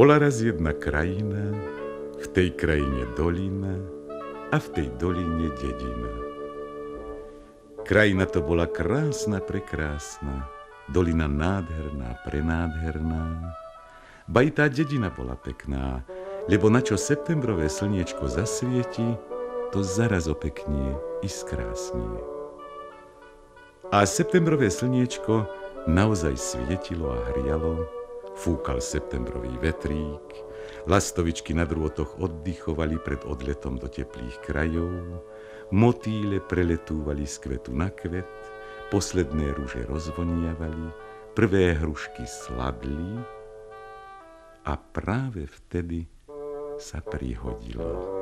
Bola raz jedna krajina, v tej krajine dolina a v tej doline dedina. Krajina to bola krásna, prekrásna, dolina nádherná, prenádherná. Ba i tá dedina bola pekná, lebo na čo septembrové slniečko zasvieti, to zaraz opeknie i skrásnie. A septembrové slniečko naozaj svietilo a hrialo, fúkal septembrový vetrík, lastovičky na drôtoch oddychovali pred odletom do teplých krajov, motýle preletúvali z kvetu na kvet, posledné rúže rozvoniavali, prvé hrušky sladli a práve vtedy sa prihodilo.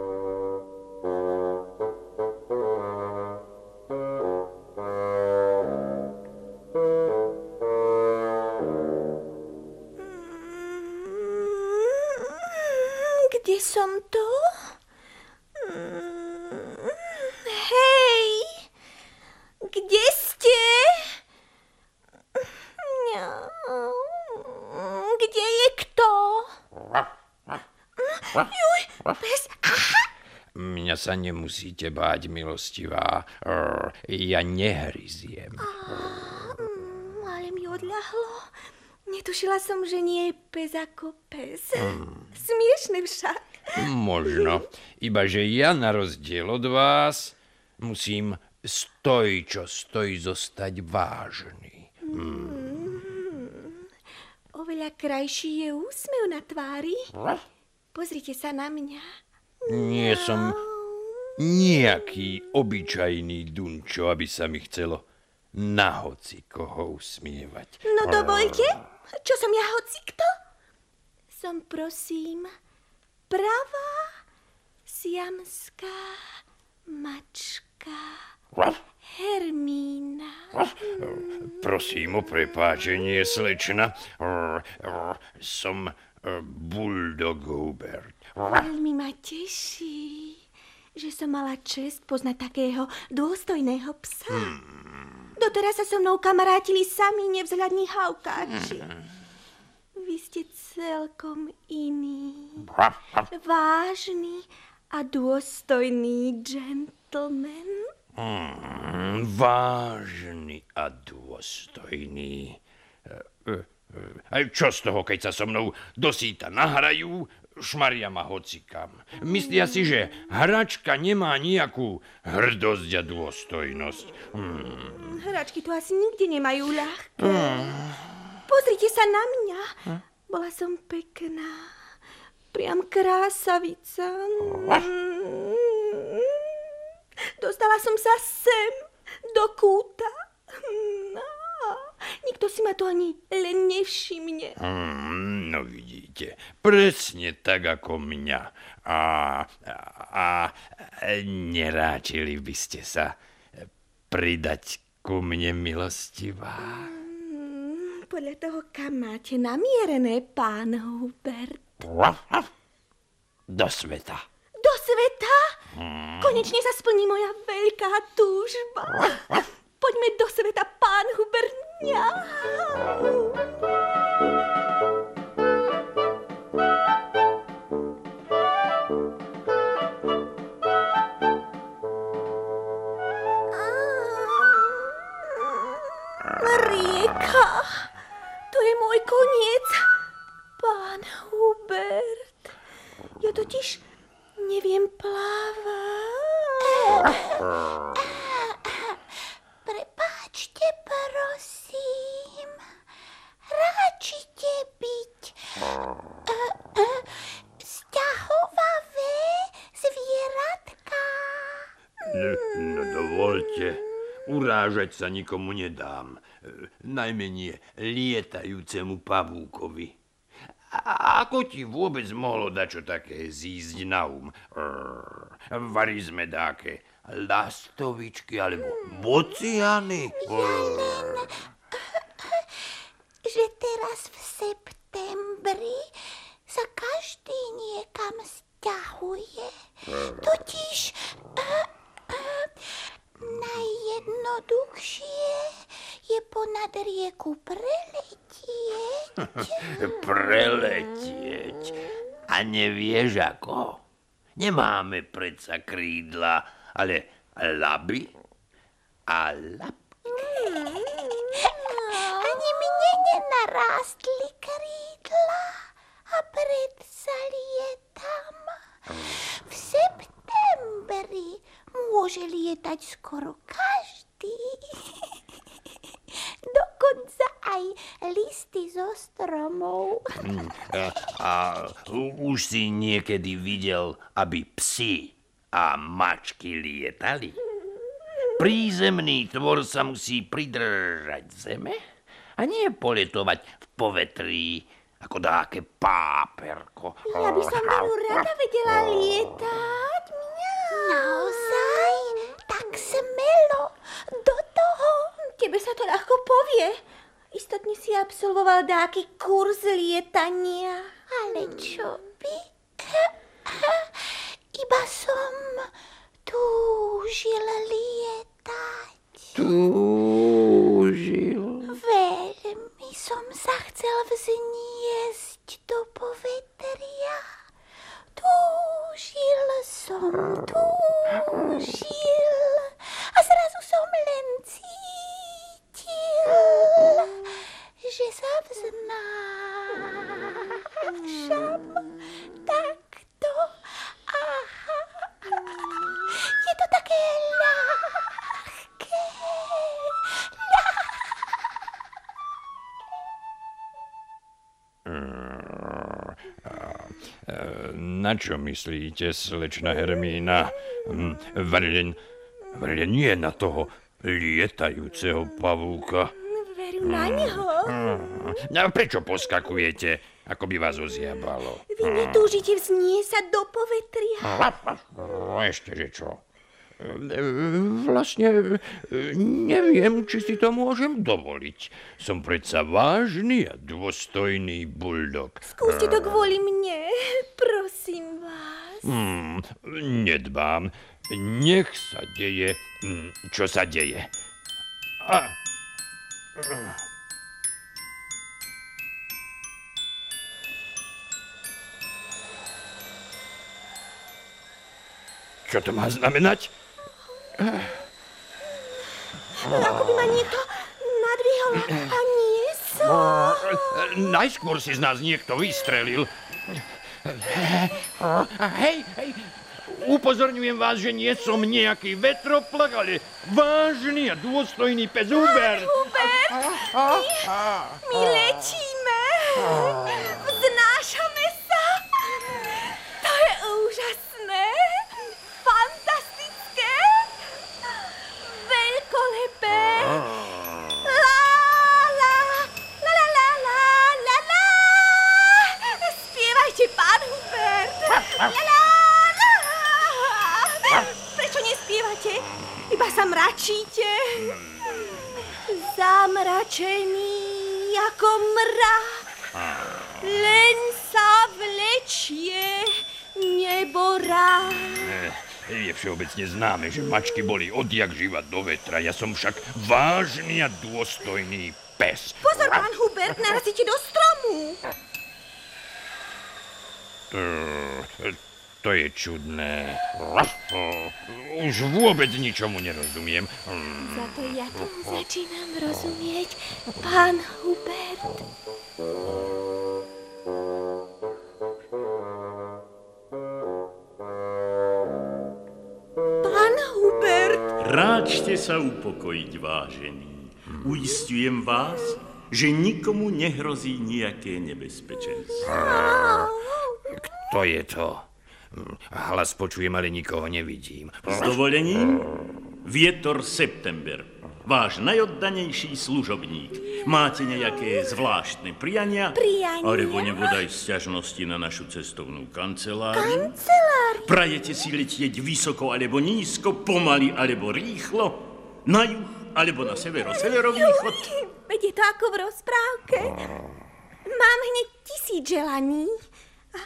Sa nemusíte báť, milostivá. Ja nehryziem. Mm, ale mi odľahlo. Netušila som, že nie je pes ako pes. Mm. Smiešne však. Možno. Iba, že ja na rozdiel od vás musím stoj, čo stojí, zostať vážny. Hmm. Oveľa krajší je úsmev na tvári. Pozrite sa na mňa. Nie som nejaký obyčajný dunčo, aby sa mi chcelo na hoci koho usmievať. No dovolte, čo som ja hoci kto? Som prosím pravá siamská mačka Hermína. Prosím o prepáčenie, slečna. Som eh, Bulldog Hubert. Veľmi ma teší, že som mala čest poznať takého dôstojného psa. Hmm. Doteraz sa so mnou kamarátili sami nevzhľadní haukáči. Hmm. Vy ste celkom iný. Vážny a dôstojný gentleman. Mm, vážny a dôstojný. E, e, e, aj čo z toho, keď sa so mnou dosýta nahrajú, šmaria ma hocikam. Myslia si, že hračka nemá nejakú hrdosť a dôstojnosť. Hmm. Hračky tu asi nikde nemajú ľahké. Hmm. Pozrite sa na mňa. Hm? Bola som pekná. Priam krásavica. Dostala som sa sem, do kúta. No, nikto si ma to ani len nevšimne. Mm, no vidíte, presne tak ako mňa. A, a, a neráčili by ste sa pridať ku mne milostivá. Podľa toho, kam máte namierené, pán Hubert? Do sveta. Do sveta? Hmm. Konečne sa splní moja veľká túžba. Poďme do sveta, pán Hubert. Ňau. koniec. Pán Hubert, ja totiž neviem plávať. Prepáčte, prosím. Ráčite byť sťahovavé zvieratka. No, no dovolte, urážať sa nikomu nedám najmenej lietajúcemu pavúkovi. A ako ti vôbec mohlo čo také zísť na um? Vari sme dáke lastovičky alebo bociany? Len, že teraz v septembri sa každý niekam stiahuje. Totiž Najjednoduchšie je ponad rieku preletieť. Preletieť. A nevieš ako? Nemáme predsa krídla, ale laby a lapky. Ani mne nenarástli krídla a predsa lietam. V septembri môže lietať skoro každý. Dokonca aj listy zo stromov. A, a už si niekedy videl, aby psi a mačky lietali? Prízemný tvor sa musí pridržať zeme a nie poletovať v povetrí ako dáke páperko. Ja by som veru rada vedela lietať. Mňa. Naozaj? Tebe sa to ľahko povie. Istotne si absolvoval dáky kurz lietania. Ale čo by? Iba som túžil lietať. Túžil. Veľmi som sa chcel vzniesť do povetria. Túžil som, túžil. A zrazu som len cítil, že sa vznášam takto. Aha. Je to také ľahké. Na čo myslíte, slečna Hermína? Hm, Vrlen, vrlen nie na toho lietajúceho pavúka. Veru na neho. A prečo poskakujete, ako by vás oziabalo? Vy netúžite vzniesť sa do povetria. No, Ešte, že čo? Vlastne neviem, či si to môžem dovoliť. Som predsa vážny a dôstojný buldog. Skúste to kvôli mne. Prosím vás. Hmm, nedbám. Nech sa deje, hm, čo sa deje. A... Čo to má znamenať? Ako by ma niekto nadvihol a niesol. Najskôr si z nás niekto vystrelil. Hej, hej, upozorňujem vás, že nie som nejaký vetroplak, ale vážny a dôstojný pes Hubert. Hubert, my, my letíme. Iba sa mračíte. Zamračený ako mrak. Len sa vlečie nebo rád. Je všeobecne známe, že mačky boli odjak živa do vetra. Ja som však vážny a dôstojný pes. Pozor, pán Hubert, narazíte do stromu. Eh, To je čudné. Už vôbec ničomu nerozumiem. Hm, Za to ja tomu začínam rozumieť, pán Hubert. Pán Hubert, Ráčte sa upokojiť, vážený. Uistujem vás, že nikomu nehrozí nejaké nebezpečenstvo. Kto je to? Hlas počujem, ale nikoho nevidím. S dovolením, Vietor September, váš najoddanejší služobník. Máte nejaké zvláštne priania? Priania? Alebo nebodaj sťažnosti na našu cestovnú kanceláriu? kancelár, Prajete si letieť vysoko alebo nízko, pomaly alebo rýchlo? Na juh alebo na severo, severovýchod? veď je to ako v rozprávke. Mám hneď tisíc želaní a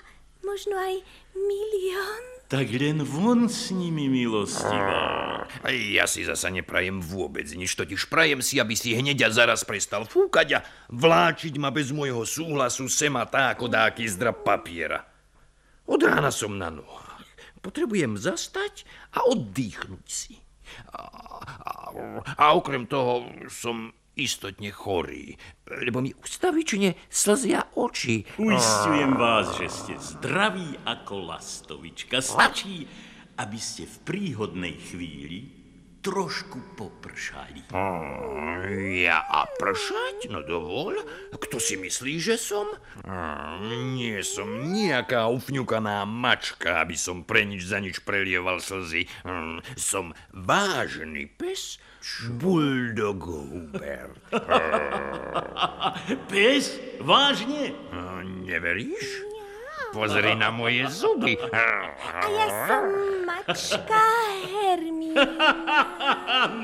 možno aj milión. Tak len von s nimi, milostivá. A ja si zasa neprajem vôbec nič, totiž prajem si, aby si hneď a zaraz prestal fúkať a vláčiť ma bez môjho súhlasu sema tá ako dáky zdrab papiera. Od rána som na nohách. Potrebujem zastať a oddychnúť si. A, a, a okrem toho som istotne chorý, lebo mi ustavične slzia oči. Uistujem vás, že ste zdraví ako lastovička. Stačí, aby ste v príhodnej chvíli trošku popršali. Ja a pršať? No dovol. Kto si myslí, že som? Nie som nejaká ufňukaná mačka, aby som pre nič za nič prelieval slzy. Som vážny pes, Bulldog Hubert. Pes? Vážne? Neveríš? Pozri na moje zuby. A ja som mačka Hermína.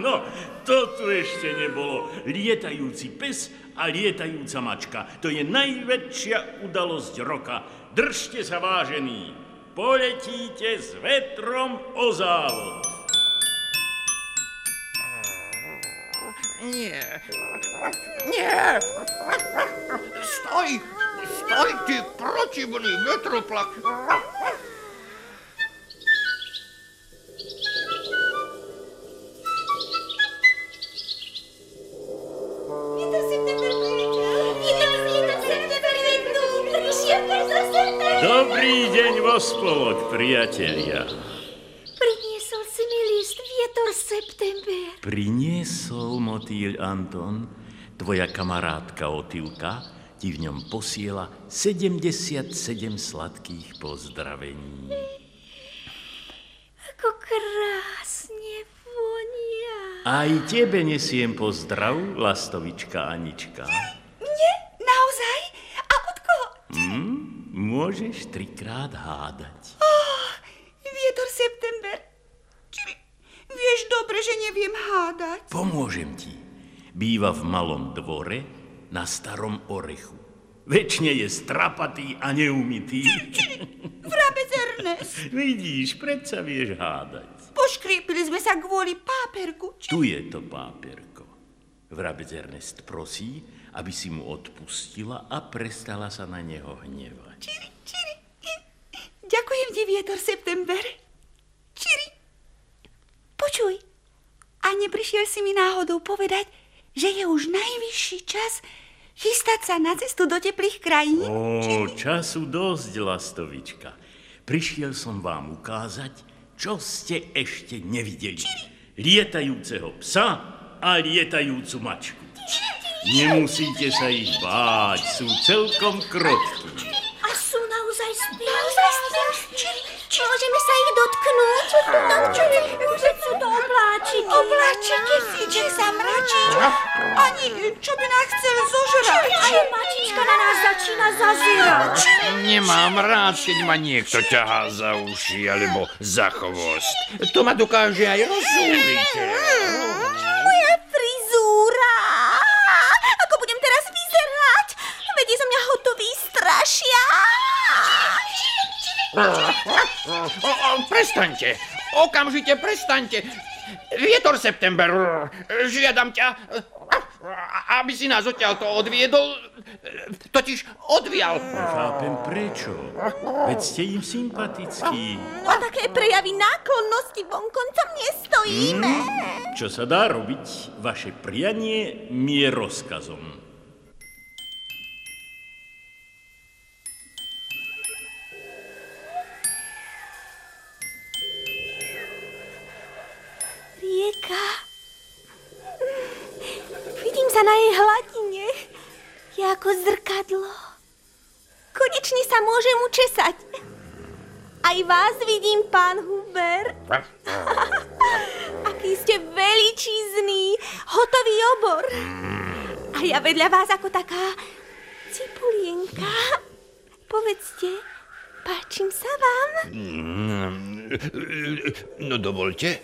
No, to tu ešte nebolo. Lietajúci pes a lietajúca mačka. To je najväčšia udalosť roka. Držte sa, vážení. Poletíte s vetrom o závod. Nie. Nie. Stoj. Stoj, ty protivný vetroplak. Dobrý deň vo spolok, priatelia. Priniesol si mi list vietor september. Priniesol motýľ Anton, tvoja kamarátka Otilka, ti v ňom posiela 77 sladkých pozdravení. Ako krásne vonia. Aj tebe nesiem pozdrav, lastovička Anička. Nie, naozaj? A od koho? Hm? Môžeš trikrát hádať. Vietor september. Či vieš dobre, že neviem hádať. Pomôžem ti. Býva v malom dvore na starom orechu. Večne je strapatý a neumytý. Vrabec Ernest. Vidíš, predsa vieš hádať. Poškriepili sme sa kvôli páperku. Či... Tu je to páperko. Vrabec Ernest prosí, aby si mu odpustila a prestala sa na neho hnevať. Čiri, čiri. Ďakujem ti, vietor september. Čiri. Počuj, a neprišiel si mi náhodou povedať, že je už najvyšší čas chystať sa na cestu do teplých krajín? Ó, času dosť, lastovička. Prišiel som vám ukázať, čo ste ešte nevideli. Lietajúceho psa a lietajúcu mačku. Nemusíte sa ich báť, sú celkom krotкі. Môžeme sa ich dotknúť? Dotknúť? Sú to obláčiky. Obláčiky? Ide sa mračiť? Ani, čo by nás chcel zožrať? Aj mačička na nás začína zazierať. Nemám rád, keď ma niekto ťahá za uši alebo za chvost. To ma dokáže aj rozúriť. Moja frizúra. Ako budem teraz vyzerať? Vedie zo mňa hotový strašia. O, o, prestaňte, okamžite prestaňte. Vietor September, žiadam ťa, aby si nás odtiaľto odviedol, totiž odvial. Chápem prečo. Veď ste im sympatickí. No také prejavy náklonnosti vonkoncom nestojíme. Čo sa dá robiť, vaše prianie mi je rozkazom. Rieka. Vidím sa na jej hladine. Je ako zrkadlo. Konečne sa môžem učesať. Aj vás vidím, pán Huber. Aký ste veličízný, hotový obor. A ja vedľa vás ako taká cipulienka. Povedzte, páčim sa vám? No dovolte,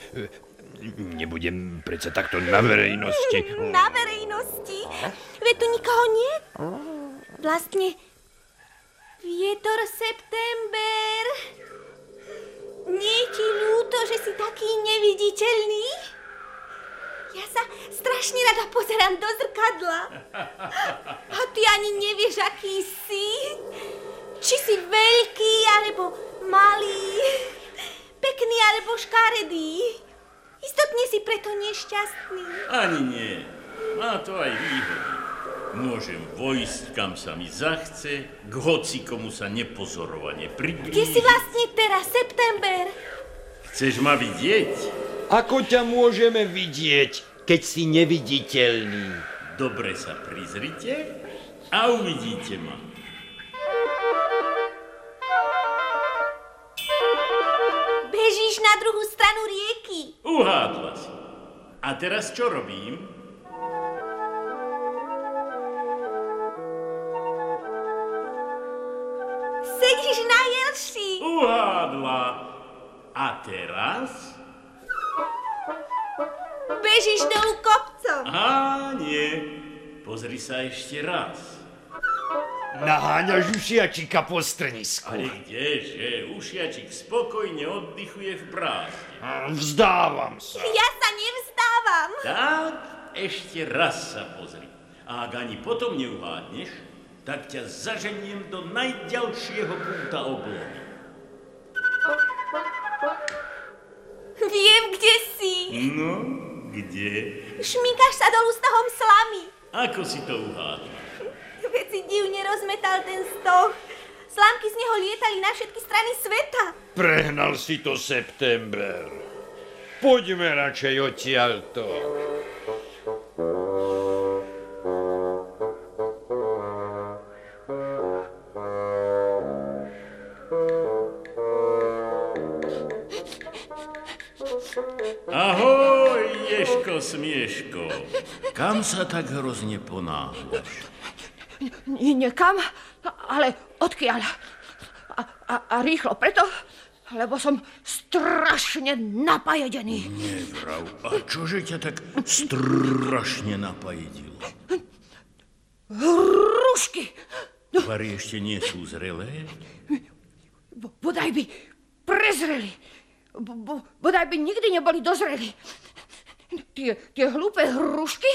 nebudem predsa takto na verejnosti. Na verejnosti? Veď tu nikoho nie? Vlastne vietor september. Nie je ti ľúto, že si taký neviditeľný? Ja sa strašne rada pozerám do zrkadla. A ty ani nevieš, aký si. Či si veľký, alebo malý. Pekný, alebo škaredý. Istotne si preto nešťastný. Ani nie. Má to aj výhody. Môžem vojsť, kam sa mi zachce, k hoci komu sa nepozorovane priblíži. Kde si vlastne teraz, September? Chceš ma vidieť? Ako ťa môžeme vidieť, keď si neviditeľný? Dobre sa prizrite a uvidíte ma. Bežíš na druhú stranu rieky. Uhádla si. A teraz čo robím? Sedíš na jelši. Uhádla. A teraz? Bežíš dolu kopcom. Á, nie. Pozri sa ešte raz. Naháňaš ušiačika po strnisku. Ale kdeže? Ušiačik spokojne oddychuje v prázdne. Vzdávam sa. Ja sa nevzdávam. Tak, ešte raz sa pozri. A ak ani potom neuhádneš, tak ťa zaženiem do najďalšieho kúta oblohy. Viem, kde si. No, kde? Šmíkaš sa dolu stahom slamy. Ako si to uhádla? Veď si divne rozmetal ten stoh. Slámky z neho lietali na všetky strany sveta. Prehnal si to september. Poďme radšej odtiaľto. Ahoj, Ješko Smieško. Kam sa tak hrozne ponáhľaš? Niekam, ale odkiaľ? A, a, a rýchlo preto, lebo som strašne napajedený. Nevrav, a čože ťa tak strašne napajedilo? Hrušky! Tvary ešte nie sú zrelé? Bo- Bodaj by prezreli. Bo- bo- Bodaj by nikdy neboli dozreli. Tie, tie hlúpe hrušky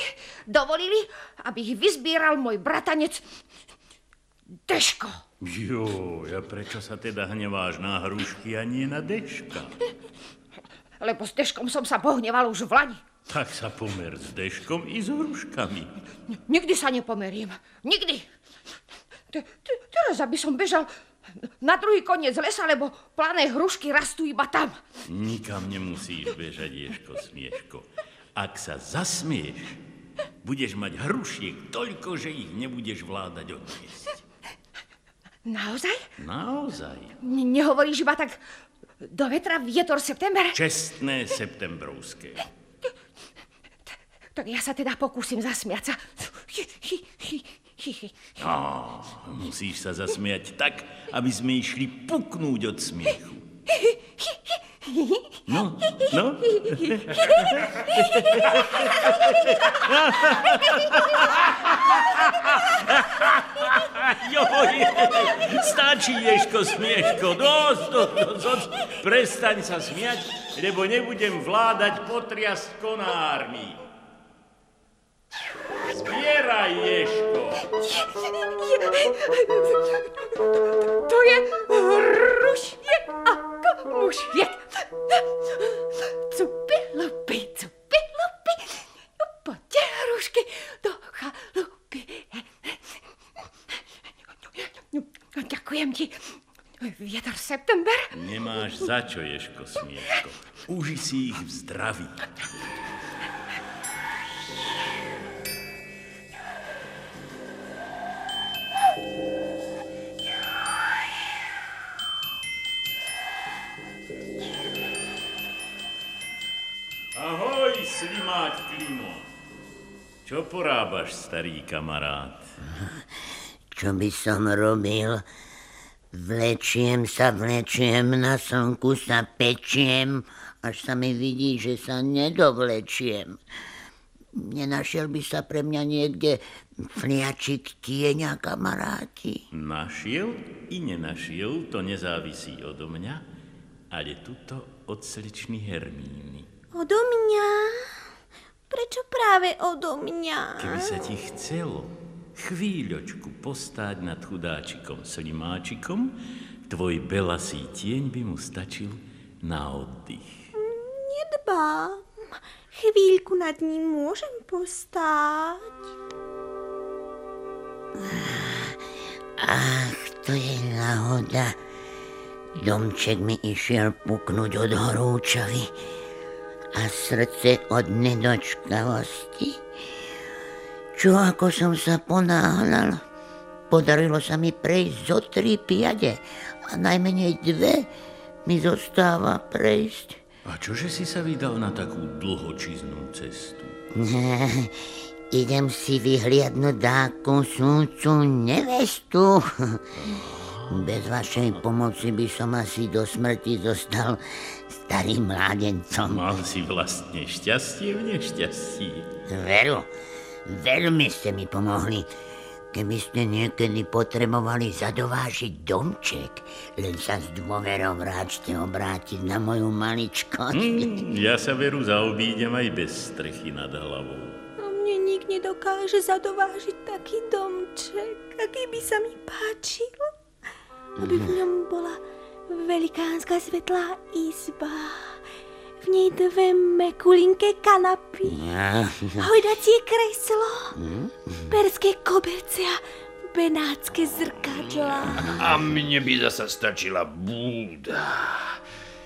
dovolili, aby ich vyzbieral môj bratanec Deško. Jo, a prečo sa teda hneváš na hrušky a nie na deška? Lebo s Deškom som sa pohneval už v lani. Tak sa pomer s deškom i s hruškami. Nikdy sa nepomerím. Nikdy. Te- te- Teraz, aby som bežal na druhý koniec lesa, lebo plané hrušky rastú iba tam. Nikam nemusíš bežať, Ješko Smieško. Ak sa zasmieš, budeš mať hrušiek toľko, že ich nebudeš vládať odniesť. Naozaj? Naozaj. N- Nehovoríš iba tak do vetra vietor september? Čestné septembrovské. Tak ja sa teda pokúsim zasmiať sa. Á, musíš sa zasmiať tak, aby sme išli puknúť od smiechu. No, no. Joj, stačí, Ješko, smieško, dosť, dosť. Prestaň sa smiať, lebo nebudem vládať potriasť konármi. Zbieraj, Ješko. To je hrušie ako mušiek. Cupy, lupy, cupy, lupy. Poďte, hrušky, do chalupy. Ďakujem ti. Vietor september? Nemáš za čo, Ješko, smieško. Uži si ich v zdraví. Čo porábaš, starý kamarát? Čo by som robil? Vlečiem sa, vlečiem, na slnku sa pečiem, až sa mi vidí, že sa nedovlečiem. Nenašiel by sa pre mňa niekde fliačik tieňa, kamaráti? Našiel i nenašiel, to nezávisí odo mňa, ale tuto od slečny Hermíny. Odo mňa? Prečo práve odo mňa? Keby sa ti chcelo chvíľočku postáť nad chudáčikom slimáčikom, tvoj belasý tieň by mu stačil na oddych. Nedbám. Chvíľku nad ním môžem postáť. Ach, to je náhoda. Domček mi išiel puknúť od horúčavy a srdce od nedočkavosti. Čo ako som sa ponáhľal, podarilo sa mi prejsť zo tri piade a najmenej dve mi zostáva prejsť. A čože si sa vydal na takú dlhočiznú cestu? Idem si vyhliadnúť dáku súcu nevestu. Bez vašej pomoci by som asi do smrti zostal starým mládencom. Mal si vlastne šťastie v nešťastí. Veru, veľmi ste mi pomohli. Keby ste niekedy potrebovali zadovážiť domček, len sa s dôverou vráčte obrátiť na moju maličkosť. Mm, ja sa veru zaobídem aj bez strechy nad hlavou. A mne nik nedokáže zadovážiť taký domček, aký by sa mi páčil. Aby v ňom bola velikánska svetlá izba. V nej dve mekulinké kanapy, hojdacie kreslo, perské koberce a benátske zrkadla. A mne by zasa stačila búda.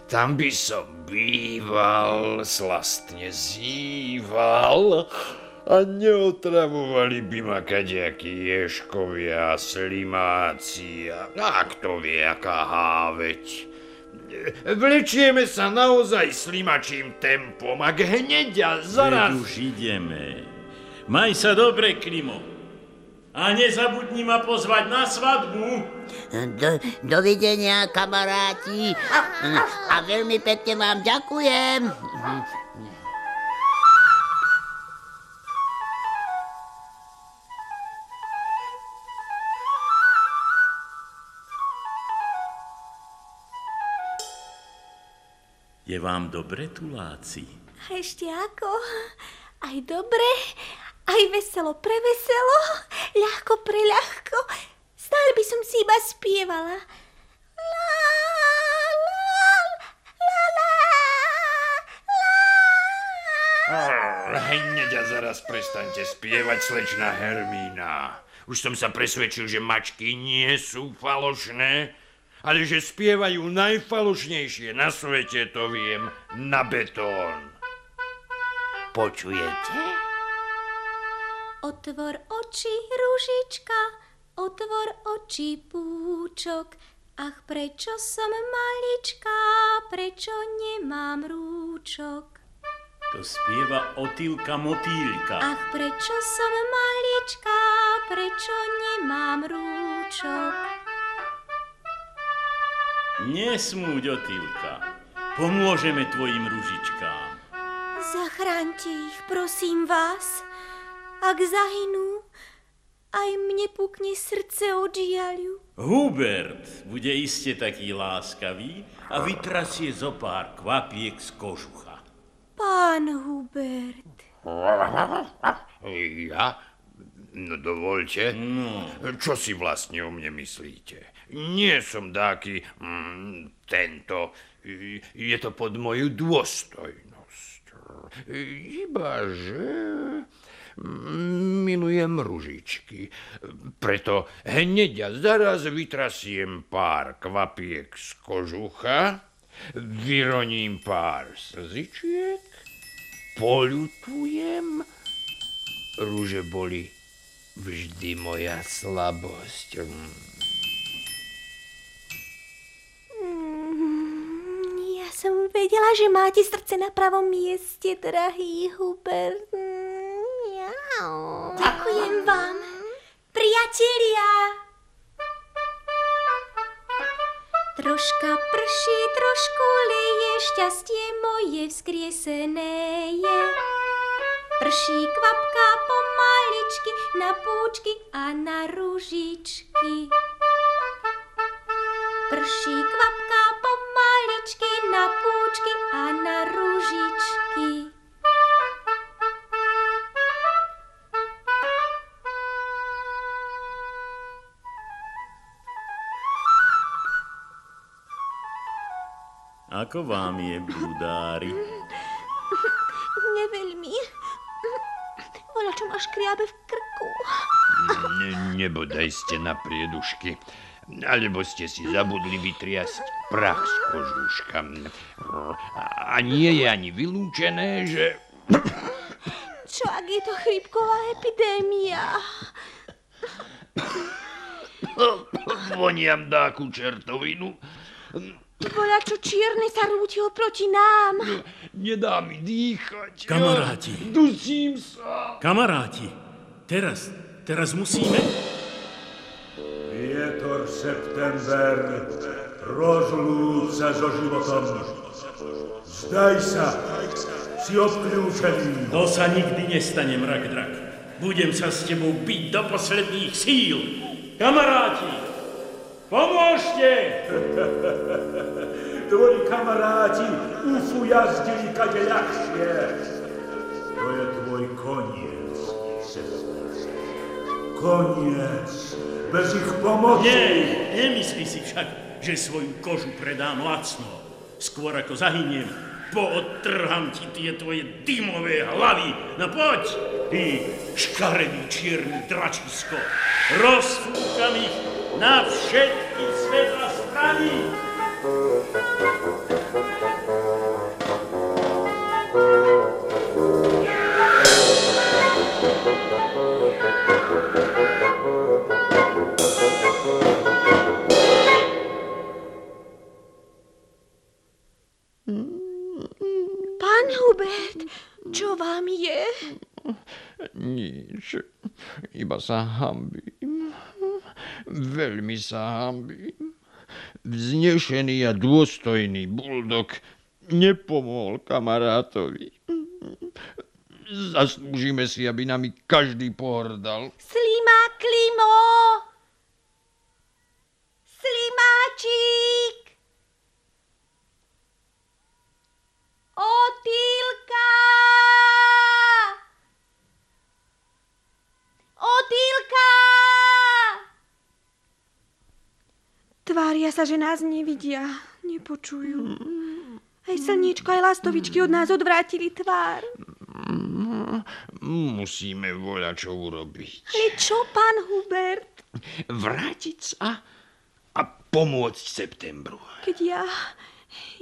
Tam by som býval, slastne zýval a neotravovali by ma kadejakí ješkovia, slimáci a, a kto vie, aká háveť. Vlečieme sa naozaj slimačím tempom, ak hneď a zaraz... Veď už ideme. Maj sa dobre, Klimo. A nezabudni ma pozvať na svadbu. Do, dovidenia, kamaráti. A veľmi pekne vám ďakujem. Je vám dobre, tuláci? A ešte ako? Aj dobre, aj veselo pre veselo, ľahko pre ľahko. Stále by som si iba spievala. La, la, la, la, la. Hneď a zaraz prestaňte spievať, slečna Hermína. Už som sa presvedčil, že mačky nie sú falošné, ale že spievajú najfalošnejšie na svete, to viem, na betón. Počujete? Otvor oči, ružička, otvor oči, púčok. Ach, prečo som maličká, prečo nemám rúčok? To spieva Otýlka Motýlka. Ach, prečo som maličká, prečo nemám rúčok? Nesmúď, Otýlka. Pomôžeme tvojim ružičkám. Zachráňte ich, prosím vás. Ak zahynú, aj mne pukne srdce od žiaľu. Hubert bude iste taký láskavý a vytrasie zo pár kvapiek z kožucha. Pán Hubert, Ja? No dovolte. No, Čo si vlastne o mne myslíte? Nie som dáky mm, tento. Je to pod moju dôstojnosť. Iba, že mm, milujem ružičky. Preto hneď a zaraz vytrasiem pár kvapiek z kožucha, vyroním pár slzičiek, poľutujem. Rúže boli vždy moja slabosť. Som vedela, že máte srdce na pravom mieste, drahý Hubert. Miau. Ďakujem vám, priatelia. Troška prší, trošku leje, šťastie moje vzkriesené je. Prší kvapka pomaličky na púčky a na ružičky. Prší kvapka ručičky, na púčky a na ružičky. Ako vám je, budári? Neveľmi. Bola čo ma škriabe v krku. Ne, nebodaj ste na priedušky. Alebo ste si zabudli vytriasť prach z kožúška. A nie je ani vylúčené, že... Čo, ak je to chrípková epidémia? Voniam dáku čertovinu. Voľa, čo čierne sa rútil proti nám. Nedá mi dýchať. Kamaráti. Dusím sa. Kamaráti, teraz, teraz musíme... Vietor september, rozlúč sa so životom. Zdaj sa, si obklúčený. To sa nikdy nestane, mrak drak. Budem sa s tebou byť do posledných síl. Kamaráti, pomôžte! Tvoji kamaráti ufu jazdili kade ľahšie. To je tvoj koniec. Koniec. Bez ich pomoci. Nie, nemyslí si však, že svoju kožu predám lacno. Skôr ako zahyniem, poodtrham ti tie tvoje dymové hlavy. No poď, ty škaredý čierny dračisko. Rozfúkam ich na všetky svetla strany. Pán Nič. Iba sa hambím. Veľmi sa hambím. Vznešený a dôstojný buldok nepomohol kamarátovi. Zaslúžime si, aby nami každý pohrdal. Slima Klimo! Slimáčik! Otýlka! Otýlka! Tvária sa, že nás nevidia, nepočujú. Aj slniečko, aj lastovičky od nás odvrátili tvár. Musíme voľa čo urobiť. Ale čo, pán Hubert? Vrátiť sa a pomôcť septembru. Keď ja...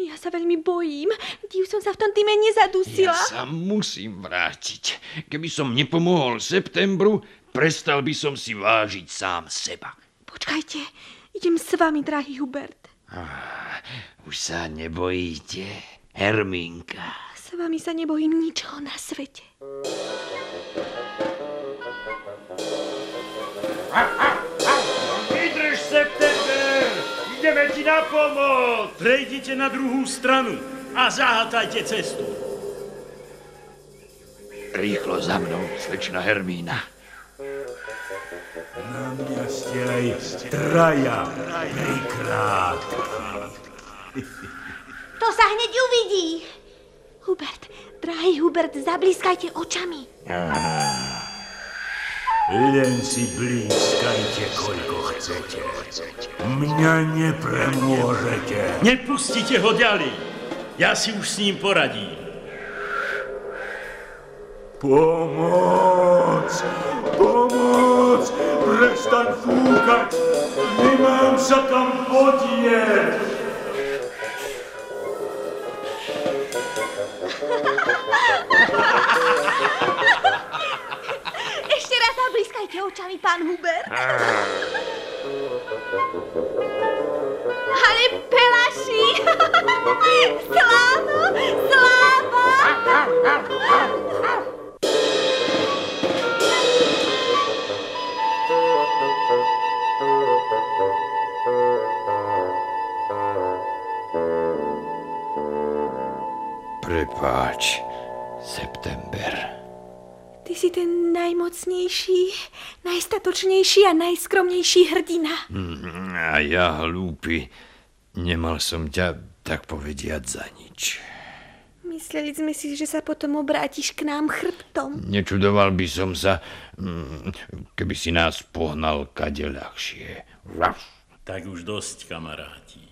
Ja sa veľmi bojím. Div som sa v tom týme nezadusila. Ja sa musím vrátiť. Keby som nepomohol septembru, prestal by som si vážiť sám seba. Počkajte, idem s vami, drahý Hubert. Ah, už sa nebojíte, Herminka. S vami sa nebojím ničoho na svete. Vydrž, Ideme ti na pomoc! Prejdite na druhú stranu a zahatajte cestu. Rýchlo za mnou, slečna Hermína. Na mňa ste aj traja trikrát. To sa hneď uvidí. Hubert, drahý Hubert, zablískajte očami. Len si blízkajte, koľko chcete. Mňa nepremôžete. Nepustite ho ďalej. Ja si už s ním poradím. Pomoc! Pomoc! Prestaň fúkať! Nemám sa kam podieť! Ešte zablískajte očami, pán Hubert. najskromnejší hrdina. A ja, hlúpy, nemal som ťa, tak povediať, za nič. Mysleli sme si, že sa potom obrátiš k nám chrbtom. Nečudoval by som sa, mm, keby si nás pohnal kade ľahšie. Tak už dosť, kamaráti.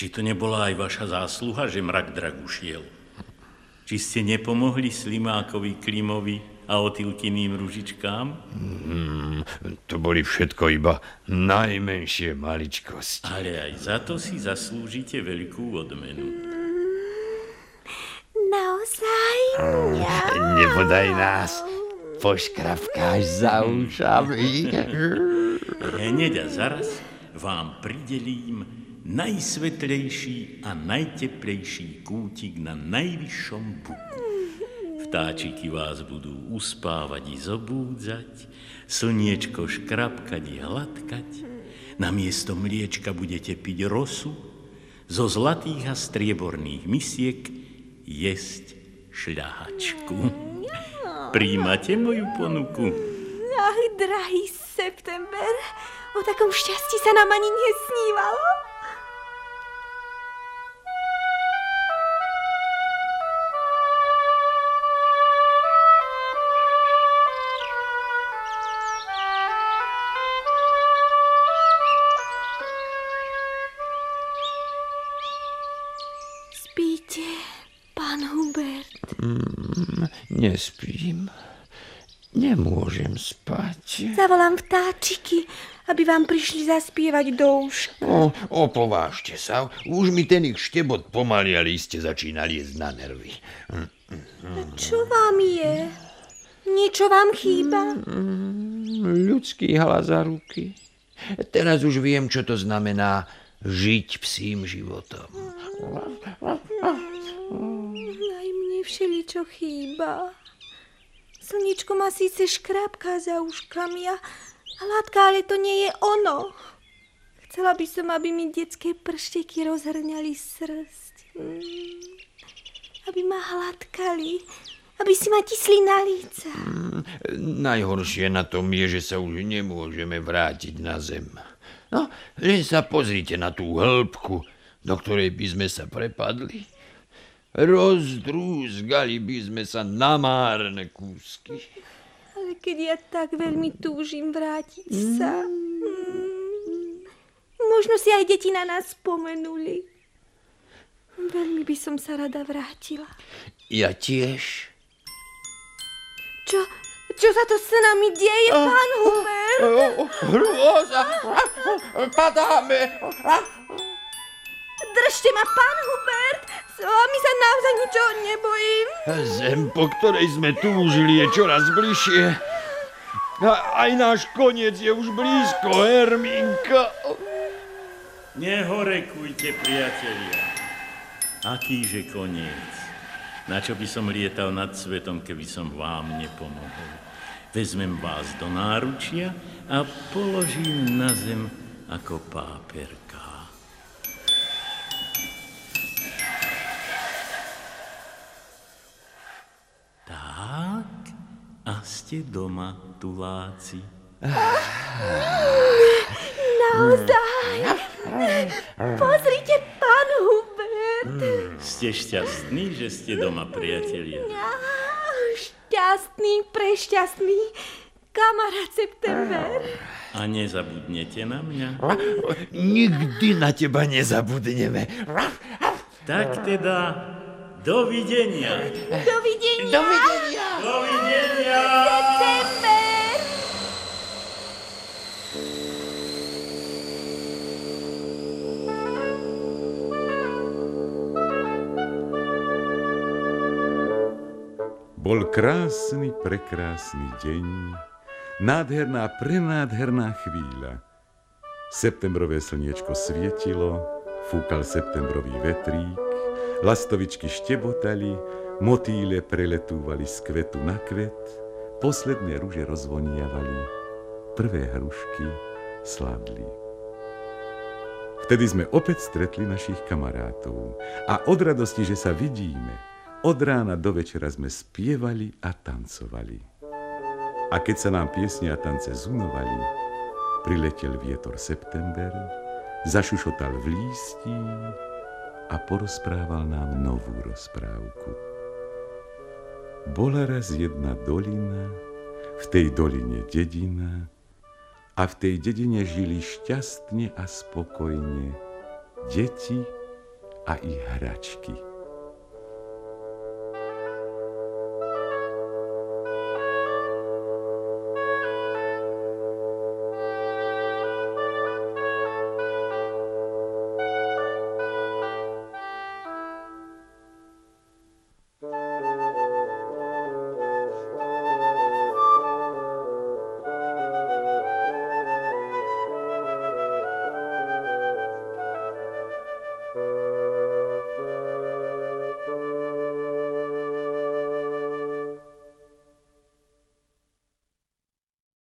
či to nebola aj vaša zásluha, že mrak drag ušiel? Či ste nepomohli Slimákovi Klimovi a Otilkiným ružičkám? Hmm, to boli všetko iba najmenšie maličkosti. Ale aj za to si zaslúžite veľkú odmenu. Naozaj? Nebodaj nás poškrapkáš za ušami. Hneď a zaraz vám pridelím najsvetlejší a najteplejší kútik na najvyššom buku. Vtáčiky vás budú uspávať i zobúdzať, slniečko škrapkať i hladkať, na miesto mliečka budete piť rosu, zo zlatých a strieborných misiek jesť šľahačku. Príjmate moju ponuku? Ach, drahý September, o takom šťastí sa nám ani nesnívalo. Nespím. Nemôžem spať. Zavolám vtáčiky, aby vám prišli zaspievať do uška. O, opovážte sa. Už mi ten ich štebot pomaly a ste začínali jesť na nervy. A čo vám je? Niečo vám chýba? Ľudský hlas za ruky. Teraz už viem, čo to znamená žiť psím životom. Aj mne všeličo chýba. Slničko má síce škrábka za uškami a hladká, ale to nie je ono. Chcela by som, aby mi detské pršteky rozhrňali srst. Mm. Aby ma hladkali, aby si ma tisli na líca. Mm, najhoršie na tom je, že sa už nemôžeme vrátiť na zem. No, len sa pozrite na tú hĺbku, do ktorej by sme sa prepadli. Rozdrúzgali by sme sa na márne kúsky. Ale keď ja tak veľmi túžim vrátiť sa. Mm. Možno si aj deti na nás spomenuli. Veľmi by som sa rada vrátila. Ja tiež. Čo, čo sa to s nami deje, pán Hubert? Oh, hrôza! Padáme! Držte ma, pán Hubert! S vami sa naozaj ničoho nebojím. Zem, po ktorej sme túžili, je čoraz bližšie. A aj náš koniec je už blízko, Herminka. Nehorekujte, priatelia. Akýže koniec? Na čo by som lietal nad svetom, keby som vám nepomohol? Vezmem vás do náručia a položím na zem ako páper. Ste doma, tuláci? Naozaj? Pozrite, pán Hubert. Ste šťastní, že ste doma, priatelia? Šťastný, prešťastný. Kamarát September. A nezabudnete na mňa? Nikdy na teba nezabudneme. Tak teda, dovidenia. Dovidenia. Dovidenia. Dovidenia. Bol krásny, prekrásny deň, nádherná, prenádherná chvíľa. Septembrové slniečko svietilo, fúkal septembrový vetrík, lastovičky štebotali, Motýle preletúvali z kvetu na kvet, posledné rúže rozvoniavali, prvé hrušky sládli. Vtedy sme opäť stretli našich kamarátov a od radosti, že sa vidíme, od rána do večera sme spievali a tancovali. A keď sa nám piesne a tance zunovali, priletel vietor september, zašušotal v lístí a porozprával nám novú rozprávku. Bola raz jedna dolina, v tej doline dedina a v tej dedine žili šťastne a spokojne deti a i hračky.